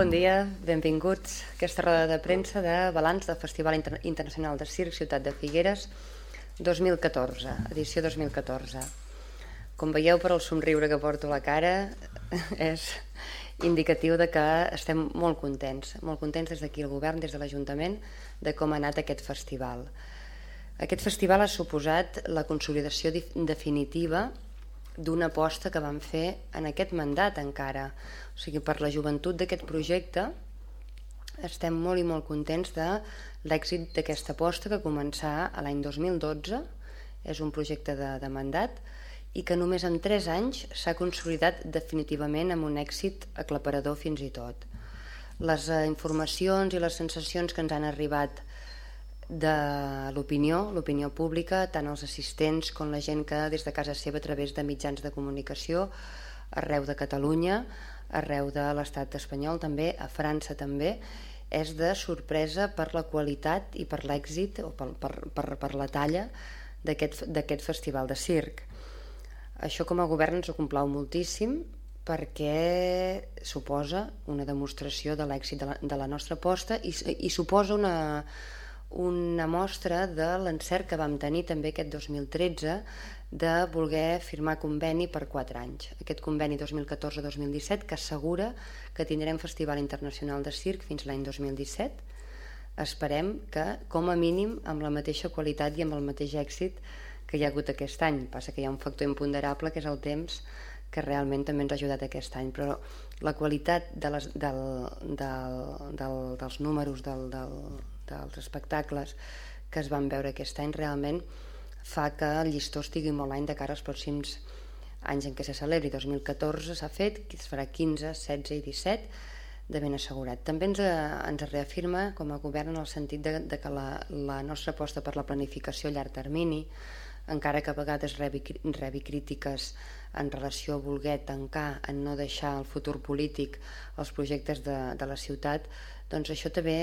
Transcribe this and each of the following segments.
Bon dia, benvinguts a aquesta roda de premsa de balanç del Festival Inter Internacional de Circ Ciutat de Figueres 2014, edició 2014. Com veieu per el somriure que porto a la cara, és indicatiu de que estem molt contents, molt contents des d'aquí el govern, des de l'Ajuntament, de com ha anat aquest festival. Aquest festival ha suposat la consolidació definitiva d'una aposta que vam fer en aquest mandat encara. O sigui, per la joventut d'aquest projecte estem molt i molt contents de l'èxit d'aquesta aposta que començà a l'any 2012, és un projecte de, de mandat, i que només en 3 anys s'ha consolidat definitivament amb un èxit aclaparador fins i tot. Les eh, informacions i les sensacions que ens han arribat de l'opinió, l'opinió pública, tant els assistents com la gent que des de casa seva a través de mitjans de comunicació arreu de Catalunya, arreu de l'estat espanyol també, a França també, és de sorpresa per la qualitat i per l'èxit o per, per, per, per la talla d'aquest festival de circ. Això com a govern ens ho complau moltíssim perquè suposa una demostració de l'èxit de, la, de la nostra aposta i, i suposa una, una mostra de l'encert que vam tenir també aquest 2013 de voler firmar conveni per 4 anys. Aquest conveni 2014-2017 que assegura que tindrem Festival Internacional de Circ fins l'any 2017. Esperem que, com a mínim, amb la mateixa qualitat i amb el mateix èxit que hi ha hagut aquest any. Passa que hi ha un factor imponderable que és el temps que realment també ens ha ajudat aquest any, però la qualitat de les, del, del, del, dels números del, del, dels espectacles que es van veure aquest any realment fa que el llistó estigui molt any de cara als pròxims anys en què se celebri. 2014 s'ha fet, es farà 15, 16 i 17 de ben assegurat. També ens, ens reafirma com a govern en el sentit de, de que la, la nostra aposta per la planificació a llarg termini, encara que a vegades rebi, rebi crítiques en relació a voler tancar, en no deixar el futur polític als projectes de, de la ciutat, doncs això també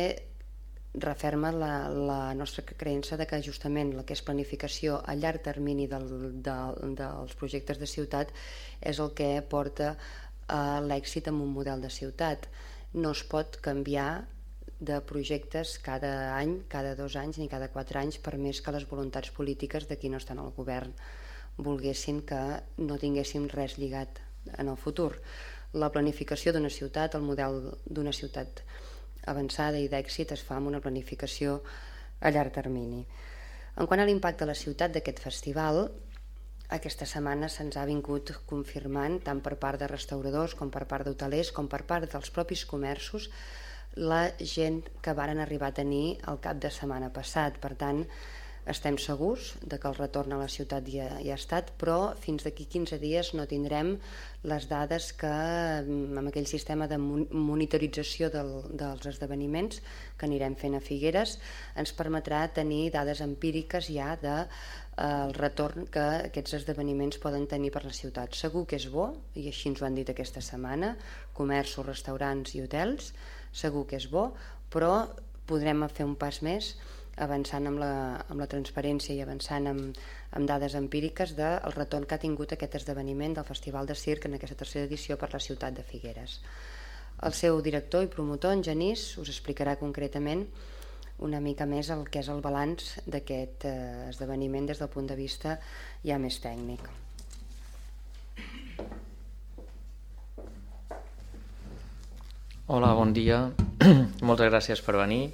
referma la, la nostra creença de que justament la que és planificació a llarg termini del, del, dels projectes de ciutat és el que porta a l'èxit en un model de ciutat. No es pot canviar de projectes cada any, cada dos anys ni cada quatre anys per més que les voluntats polítiques de qui no estan al govern volguessin que no tinguéssim res lligat en el futur. La planificació d'una ciutat, el model d'una ciutat avançada i d'èxit es fa amb una planificació a llarg termini. En quant a l'impacte a la ciutat d'aquest festival, aquesta setmana se'ns ha vingut confirmant, tant per part de restauradors com per part d'hotelers, com per part dels propis comerços, la gent que varen arribar a tenir el cap de setmana passat. Per tant, estem segurs de que el retorn a la ciutat ja, ja ha estat, però fins d'aquí 15 dies no tindrem les dades que mm, amb aquell sistema de monitorització del, dels esdeveniments que anirem fent a Figueres ens permetrà tenir dades empíriques ja de eh, el retorn que aquests esdeveniments poden tenir per la ciutat. Segur que és bo, i així ens ho han dit aquesta setmana, comerços, restaurants i hotels, segur que és bo, però podrem fer un pas més avançant amb la, amb la transparència i avançant amb, amb dades empíriques del retorn que ha tingut aquest esdeveniment del Festival de Circ en aquesta tercera edició per la ciutat de Figueres. El seu director i promotor, en Genís, us explicarà concretament una mica més el que és el balanç d'aquest eh, esdeveniment des del punt de vista ja més tècnic. Hola, bon dia. Moltes gràcies per venir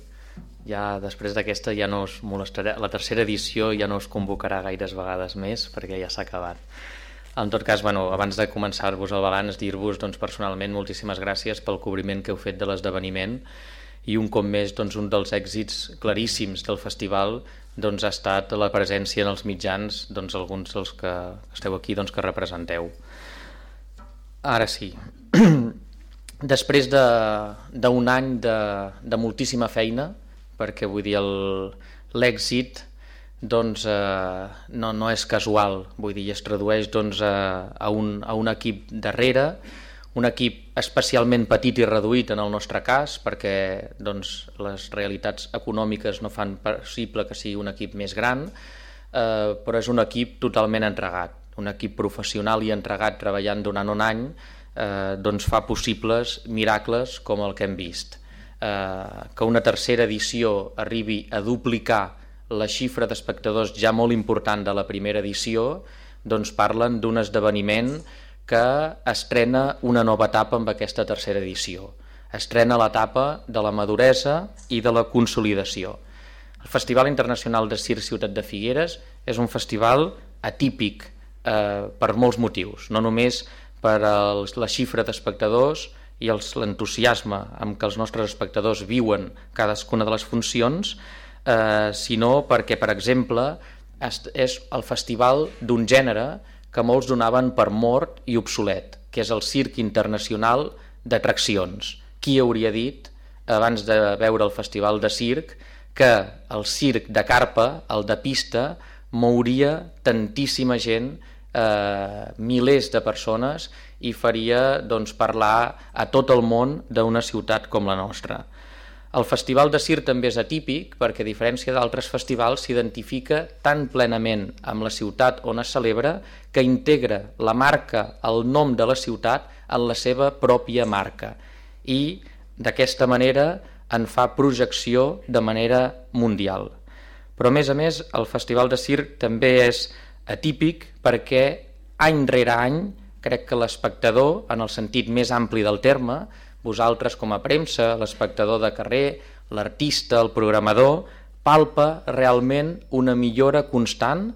ja després d'aquesta ja no us molestaré, la tercera edició ja no us convocarà gaires vegades més perquè ja s'ha acabat. En tot cas, bueno, abans de començar-vos el balanç, dir-vos doncs, personalment moltíssimes gràcies pel cobriment que heu fet de l'esdeveniment i un cop més doncs, un dels èxits claríssims del festival doncs, ha estat la presència en els mitjans doncs, alguns dels que esteu aquí doncs, que representeu. Ara sí, després d'un de, any de, de moltíssima feina, perquè vull dir l'èxit doncs, eh, no, no és casual, vull dir, es tradueix doncs, a, a, un, a un equip darrere, un equip especialment petit i reduït en el nostre cas, perquè doncs, les realitats econòmiques no fan possible que sigui un equip més gran, eh, però és un equip totalment entregat, un equip professional i entregat treballant durant un any eh, doncs fa possibles miracles com el que hem vist. Eh, que una tercera edició arribi a duplicar la xifra d'espectadors ja molt important de la primera edició, doncs parlen d'un esdeveniment que estrena una nova etapa amb aquesta tercera edició. Estrena l'etapa de la maduresa i de la consolidació. El Festival Internacional de Circ Ciutat de Figueres és un festival atípic eh, per molts motius, no només per els, la xifra d'espectadors i l'entusiasme amb què els nostres espectadors viuen cadascuna de les funcions, eh, sinó perquè, per exemple, és el festival d'un gènere que molts donaven per mort i obsolet, que és el circ internacional d'atraccions. Qui hauria dit, abans de veure el festival de circ, que el circ de carpa, el de pista, mouria tantíssima gent, eh, milers de persones, i faria doncs, parlar a tot el món d'una ciutat com la nostra. El Festival de Cir també és atípic perquè, a diferència d'altres festivals, s'identifica tan plenament amb la ciutat on es celebra que integra la marca, el nom de la ciutat, en la seva pròpia marca. I, d'aquesta manera, en fa projecció de manera mundial. Però, a més a més, el Festival de Circ també és atípic perquè, any rere any, crec que l'espectador, en el sentit més ampli del terme, vosaltres com a premsa, l'espectador de carrer, l'artista, el programador, palpa realment una millora constant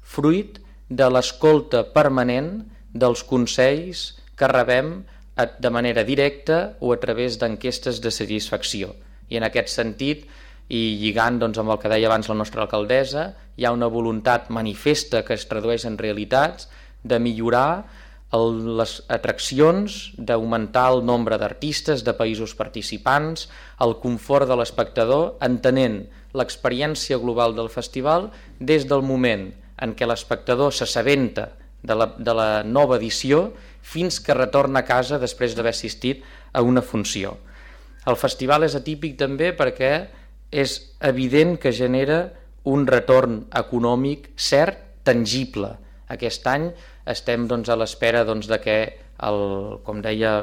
fruit de l'escolta permanent dels consells que rebem de manera directa o a través d'enquestes de satisfacció. I en aquest sentit, i lligant doncs, amb el que deia abans la nostra alcaldessa, hi ha una voluntat manifesta que es tradueix en realitats de millorar el, les atraccions, d'augmentar el nombre d'artistes, de països participants, el confort de l'espectador, entenent l'experiència global del festival des del moment en què l'espectador s'assabenta de, la, de la nova edició fins que retorna a casa després d'haver assistit a una funció. El festival és atípic també perquè és evident que genera un retorn econòmic cert, tangible. Aquest any estem doncs, a l'espera doncs, de que, el, com deia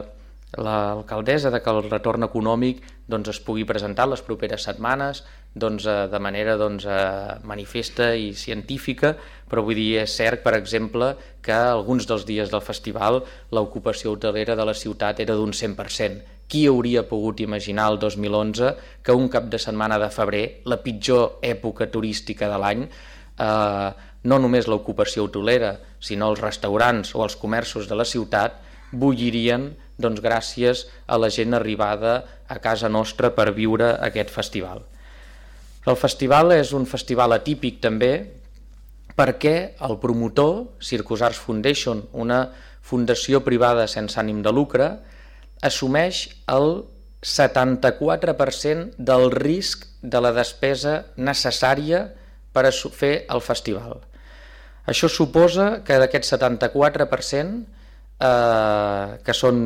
l'alcaldessa, de que el retorn econòmic doncs, es pugui presentar les properes setmanes doncs, eh, de manera doncs, eh, manifesta i científica, però vull dir, és cert, per exemple, que alguns dels dies del festival l'ocupació hotelera de la ciutat era d'un 100%. Qui hauria pogut imaginar el 2011 que un cap de setmana de febrer, la pitjor època turística de l'any, eh, no només l'ocupació hotelera, sinó els restaurants o els comerços de la ciutat bullirien doncs, gràcies a la gent arribada a casa nostra per viure aquest festival. El festival és un festival atípic també perquè el promotor, Circus Arts Foundation, una fundació privada sense ànim de lucre, assumeix el 74% del risc de la despesa necessària per a fer el festival. Això suposa que d'aquest 74%, eh, que són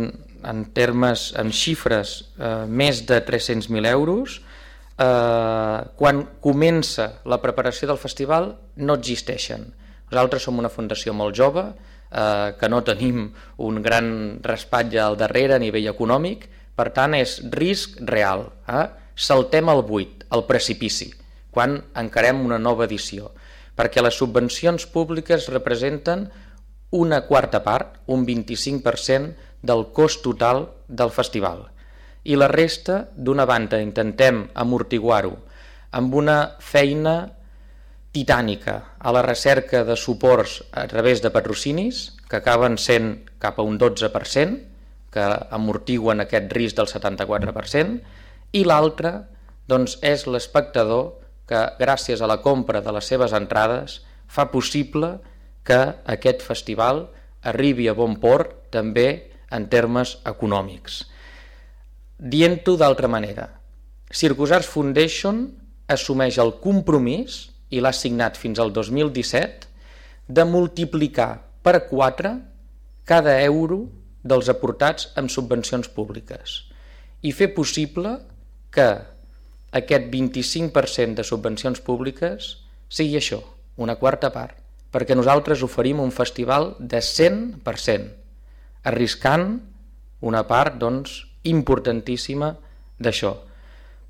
en termes, en xifres, eh, més de 300.000 euros, eh, quan comença la preparació del festival no existeixen. Nosaltres som una fundació molt jove, eh, que no tenim un gran respatge al darrere a nivell econòmic, per tant és risc real. Eh? Saltem al buit, al precipici, quan encarem una nova edició perquè les subvencions públiques representen una quarta part, un 25% del cost total del festival. I la resta, d'una banda, intentem amortiguar-ho amb una feina titànica a la recerca de suports a través de patrocinis, que acaben sent cap a un 12%, que amortiguen aquest risc del 74%, i l'altra doncs, és l'espectador que gràcies a la compra de les seves entrades fa possible que aquest festival arribi a bon port també en termes econòmics. Dient-ho d'altra manera, Circus Arts Foundation assumeix el compromís, i l'ha signat fins al 2017, de multiplicar per 4 cada euro dels aportats amb subvencions públiques i fer possible que aquest 25% de subvencions públiques sigui això, una quarta part, perquè nosaltres oferim un festival de 100%, arriscant una part doncs, importantíssima d'això.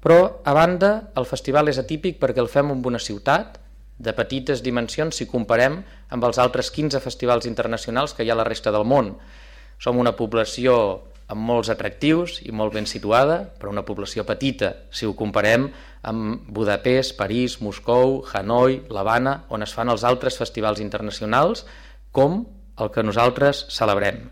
Però, a banda, el festival és atípic perquè el fem en una ciutat de petites dimensions si comparem amb els altres 15 festivals internacionals que hi ha a la resta del món. Som una població amb molts atractius i molt ben situada, però una població petita, si ho comparem amb Budapest, París, Moscou, Hanoi, l'Havana, on es fan els altres festivals internacionals, com el que nosaltres celebrem.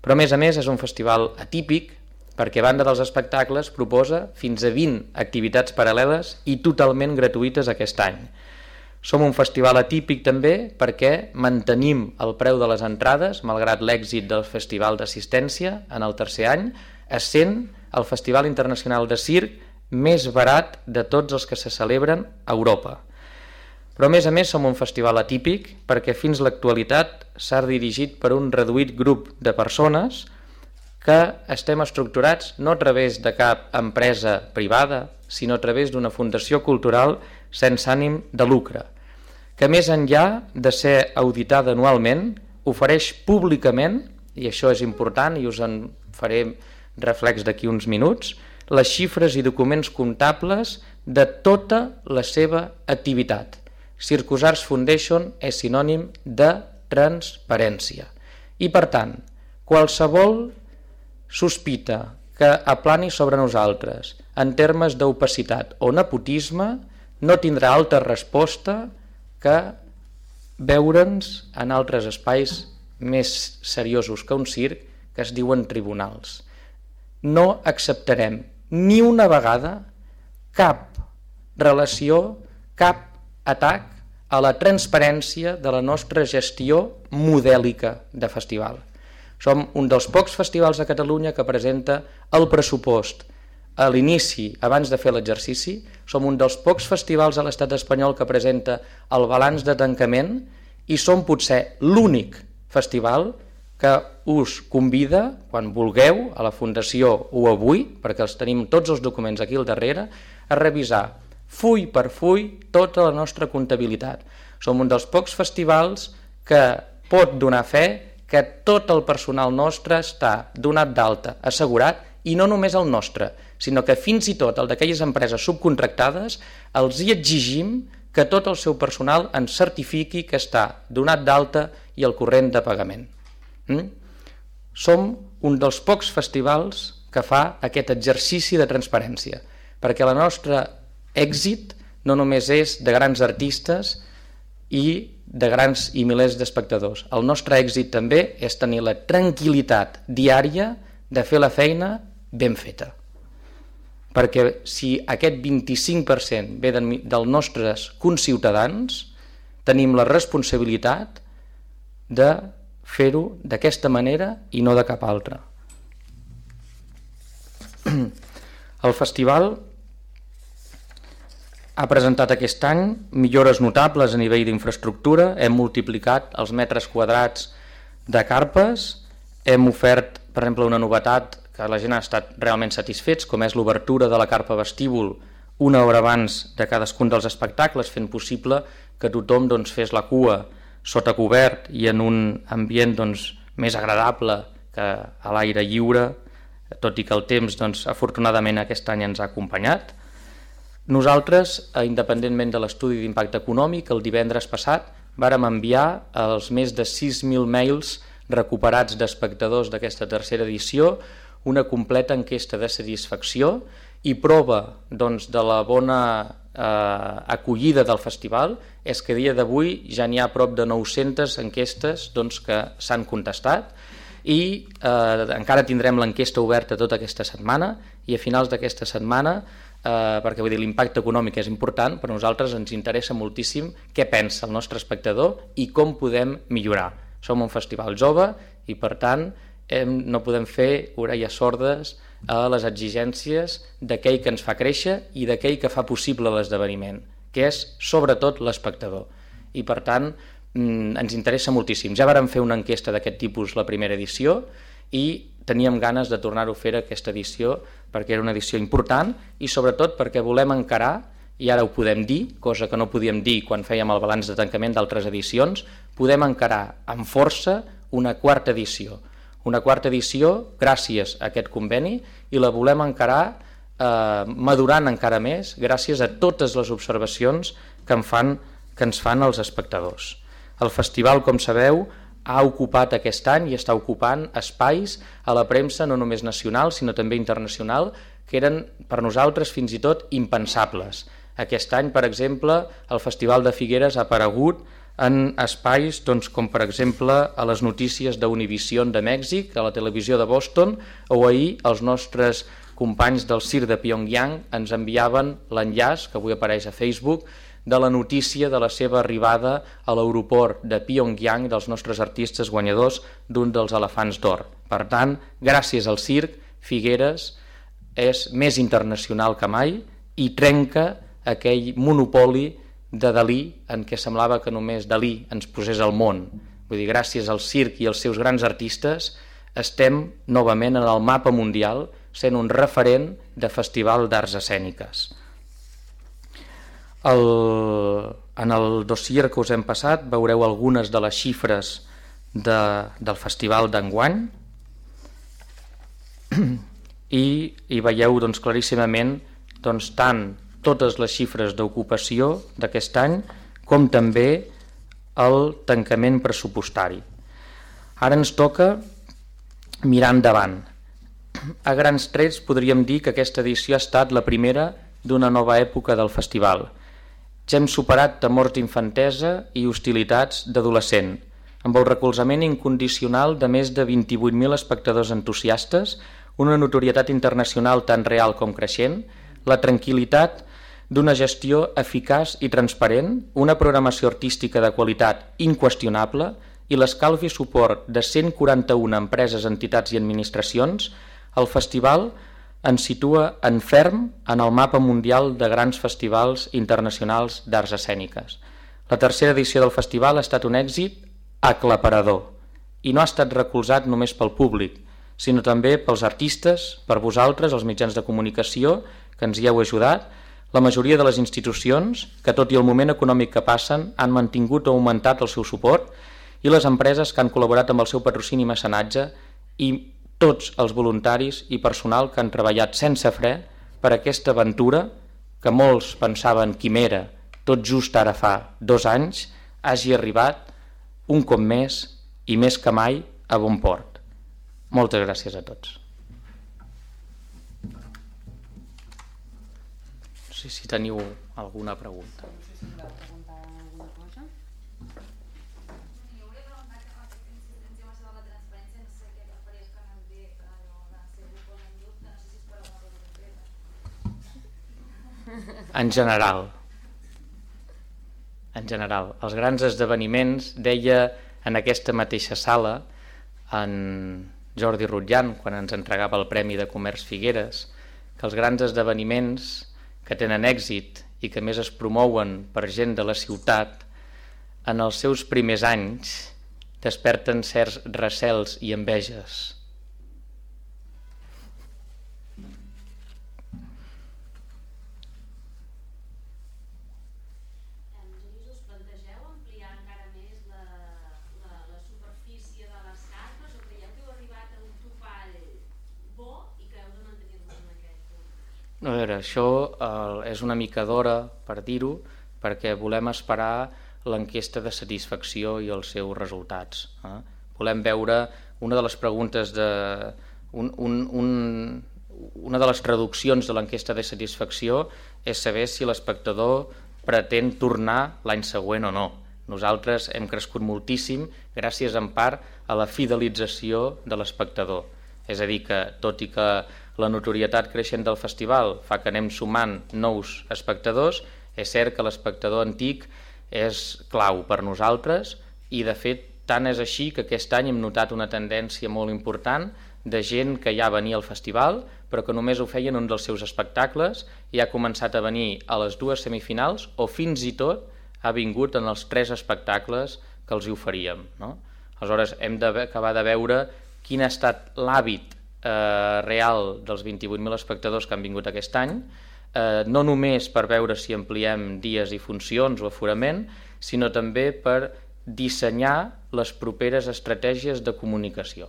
Però a més a més és un festival atípic perquè a banda dels espectacles proposa fins a 20 activitats paral·leles i totalment gratuïtes aquest any. Som un festival atípic també perquè mantenim el preu de les entrades, malgrat l'èxit del festival d'assistència en el tercer any, essent el Festival Internacional de Circ més barat de tots els que se celebren a Europa. Però a més a més som un festival atípic perquè fins l'actualitat s'ha dirigit per un reduït grup de persones que estem estructurats no a través de cap empresa privada, sinó a través d'una fundació cultural sense ànim de lucre, que més enllà de ser auditada anualment, ofereix públicament, i això és important i us en faré reflex d'aquí uns minuts, les xifres i documents comptables de tota la seva activitat. Circusars Foundation és sinònim de transparència. I per tant, qualsevol sospita que aplani sobre nosaltres en termes d'opacitat o nepotisme no tindrà altra resposta que veure'ns en altres espais més seriosos que un circ que es diuen tribunals. No acceptarem ni una vegada cap relació, cap atac a la transparència de la nostra gestió modèlica de festival. Som un dels pocs festivals a Catalunya que presenta el pressupost a l'inici, abans de fer l'exercici, som un dels pocs festivals a l'estat espanyol que presenta el balanç de tancament i som potser l'únic festival que us convida, quan vulgueu, a la Fundació o avui, perquè els tenim tots els documents aquí al darrere, a revisar full per full tota la nostra comptabilitat. Som un dels pocs festivals que pot donar fe que tot el personal nostre està donat d'alta, assegurat, i no només el nostre, sinó que fins i tot el d'aquelles empreses subcontractades els hi exigim que tot el seu personal ens certifiqui que està donat d'alta i el corrent de pagament. Mm? Som un dels pocs festivals que fa aquest exercici de transparència, perquè el nostre èxit no només és de grans artistes i de grans i milers d'espectadors. El nostre èxit també és tenir la tranquil·litat diària de fer la feina ben feta. Perquè si aquest 25% ve de, dels nostres conciutadans, tenim la responsabilitat de fer-ho d'aquesta manera i no de cap altra. El festival ha presentat aquest any millores notables a nivell d'infraestructura, hem multiplicat els metres quadrats de carpes, hem ofert, per exemple, una novetat que la gent ha estat realment satisfets, com és l'obertura de la carpa vestíbul una hora abans de cadascun dels espectacles, fent possible que tothom doncs, fes la cua sota cobert i en un ambient doncs, més agradable que a l'aire lliure, tot i que el temps doncs, afortunadament aquest any ens ha acompanyat. Nosaltres, independentment de l'estudi d'impacte econòmic, el divendres passat vàrem enviar els més de 6.000 mails recuperats d'espectadors d'aquesta tercera edició una completa enquesta de satisfacció i prova doncs, de la bona eh, acollida del festival és que a dia d'avui ja n'hi ha prop de 900 enquestes doncs, que s'han contestat i eh, encara tindrem l'enquesta oberta tota aquesta setmana i a finals d'aquesta setmana eh, perquè vull dir l'impacte econòmic és important, però nosaltres ens interessa moltíssim què pensa el nostre espectador i com podem millorar. Som un festival jove i per tant hem, no podem fer orelles sordes a les exigències d'aquell que ens fa créixer i d'aquell que fa possible l'esdeveniment, que és sobretot l'espectador. I per tant mm, ens interessa moltíssim. Ja vàrem fer una enquesta d'aquest tipus la primera edició i teníem ganes de tornar-ho a fer aquesta edició perquè era una edició important i sobretot perquè volem encarar, i ara ho podem dir, cosa que no podíem dir quan fèiem el balanç de tancament d'altres edicions, podem encarar amb força una quarta edició, una quarta edició gràcies a aquest conveni i la volem encarar eh, madurant encara més gràcies a totes les observacions que, en fan, que ens fan els espectadors. El festival, com sabeu, ha ocupat aquest any i està ocupant espais a la premsa no només nacional sinó també internacional que eren per nosaltres fins i tot impensables. Aquest any, per exemple, el Festival de Figueres ha aparegut en espais doncs, com per exemple a les notícies d'Univision de Mèxic, a la televisió de Boston, o ahir els nostres companys del CIR de Pyongyang ens enviaven l'enllaç, que avui apareix a Facebook, de la notícia de la seva arribada a l'aeroport de Pyongyang dels nostres artistes guanyadors d'un dels elefants d'or. Per tant, gràcies al circ, Figueres és més internacional que mai i trenca aquell monopoli de Dalí en què semblava que només Dalí ens posés al món. Vull dir, gràcies al circ i als seus grans artistes estem novament en el mapa mundial sent un referent de festival d'arts escèniques. El, en el dossier que us hem passat veureu algunes de les xifres de, del festival d'enguany i hi veieu doncs, claríssimament doncs, tant totes les xifres d'ocupació d'aquest any com també el tancament pressupostari. Ara ens toca mirar endavant. A grans trets podríem dir que aquesta edició ha estat la primera d'una nova època del festival – ja hem superat temors d'infantesa i hostilitats d'adolescent, amb el recolzament incondicional de més de 28.000 espectadors entusiastes, una notorietat internacional tan real com creixent, la tranquil·litat d'una gestió eficaç i transparent, una programació artística de qualitat inqüestionable i l'escalf i suport de 141 empreses, entitats i administracions, el festival ens situa en ferm en el mapa mundial de grans festivals internacionals d'arts escèniques. La tercera edició del festival ha estat un èxit aclaparador i no ha estat recolzat només pel públic, sinó també pels artistes, per vosaltres, els mitjans de comunicació, que ens hi heu ajudat, la majoria de les institucions, que tot i el moment econòmic que passen, han mantingut o augmentat el seu suport, i les empreses que han col·laborat amb el seu patrocini i mecenatge i tots els voluntaris i personal que han treballat sense fre per aquesta aventura que molts pensaven quimera tot just ara fa dos anys hagi arribat un cop més i més que mai a bon port. Moltes gràcies a tots. Sé si teniu alguna pregunta. En general. En general. Els grans esdeveniments, deia en aquesta mateixa sala, en Jordi Rutllan, quan ens entregava el Premi de Comerç Figueres, que els grans esdeveniments que tenen èxit i que més es promouen per gent de la ciutat, en els seus primers anys desperten certs recels i enveges A veure, això és una mica d'hora per dir-ho, perquè volem esperar l'enquesta de satisfacció i els seus resultats. Eh? Volem veure una de les preguntes de... Un, un, un, una de les traduccions de l'enquesta de satisfacció és saber si l'espectador pretén tornar l'any següent o no. Nosaltres hem crescut moltíssim gràcies en part a la fidelització de l'espectador. És a dir, que tot i que la notorietat creixent del festival fa que anem sumant nous espectadors, és cert que l'espectador antic és clau per nosaltres i de fet tant és així que aquest any hem notat una tendència molt important de gent que ja venia al festival però que només ho feien un dels seus espectacles i ha començat a venir a les dues semifinals o fins i tot ha vingut en els tres espectacles que els hi oferíem. No? Aleshores hem d'acabar de veure quin ha estat l'hàbit eh, real dels 28.000 espectadors que han vingut aquest any, eh, no només per veure si ampliem dies i funcions o aforament, sinó també per dissenyar les properes estratègies de comunicació.